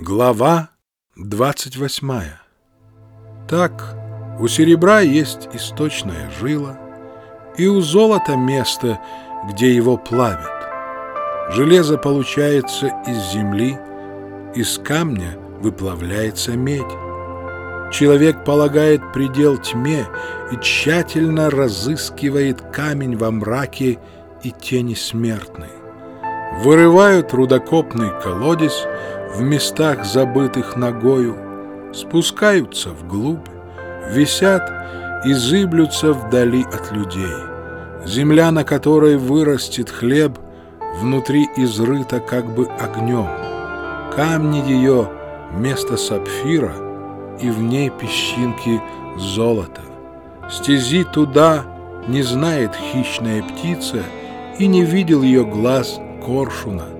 Глава 28 Так, у серебра есть источная жила, И у золота место, где его плавят. Железо получается из земли, Из камня выплавляется медь. Человек полагает предел тьме И тщательно разыскивает камень во мраке и тени смертной. Вырывают рудокопный колодец — в местах, забытых ногою, спускаются вглубь, висят и зыблются вдали от людей. Земля, на которой вырастет хлеб, внутри изрыта как бы огнем. Камни ее — место сапфира, и в ней песчинки золота. Стези туда не знает хищная птица, и не видел ее глаз коршуна —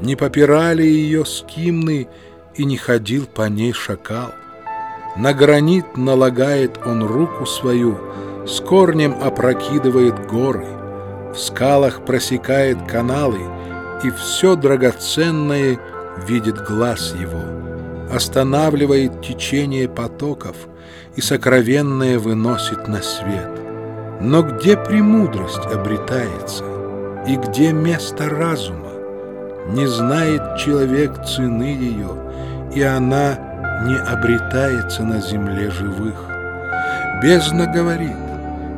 не попирали ее скимны, и не ходил по ней шакал. На гранит налагает он руку свою, С корнем опрокидывает горы, В скалах просекает каналы, И все драгоценное видит глаз его, Останавливает течение потоков И сокровенное выносит на свет. Но где премудрость обретается, И где место разума? Не знает человек цены ее, и она не обретается на земле живых. Бездна говорит,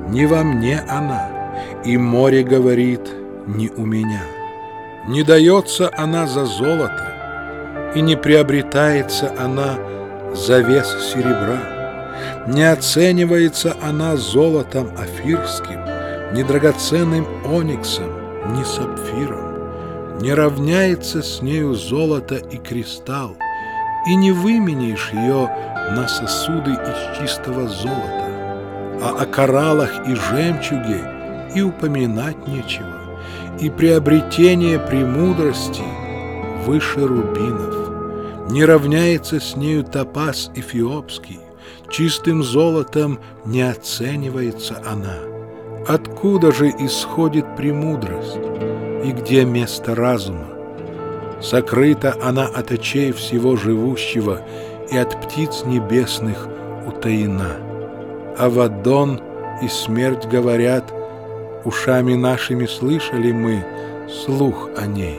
не во мне она, и море говорит, не у меня. Не дается она за золото, и не приобретается она за вес серебра. Не оценивается она золотом афирским, ни драгоценным ониксом, ни сапфиром не равняется с нею золото и кристалл, и не выменишь ее на сосуды из чистого золота, а о кораллах и жемчуге и упоминать нечего, и приобретение премудрости выше рубинов. Не равняется с нею топаз эфиопский, чистым золотом не оценивается она. Откуда же исходит премудрость? И где место разума. Сокрыта она от очей всего живущего и от птиц небесных утаена. Авадон и смерть говорят, ушами нашими слышали мы слух о ней.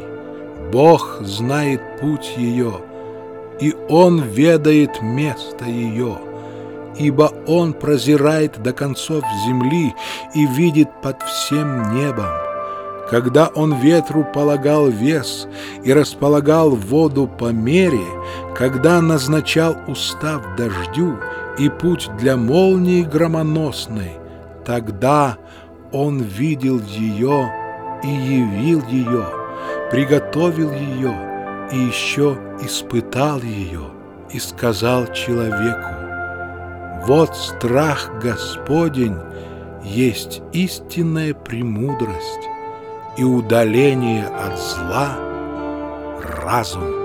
Бог знает путь ее, и Он ведает место ее, ибо Он прозирает до концов земли и видит под всем небом когда он ветру полагал вес и располагал воду по мере, когда назначал устав дождю и путь для молнии громоносной, тогда он видел ее и явил ее, приготовил ее и еще испытал ее и сказал человеку, «Вот страх Господень есть истинная премудрость, и удаление от зла разум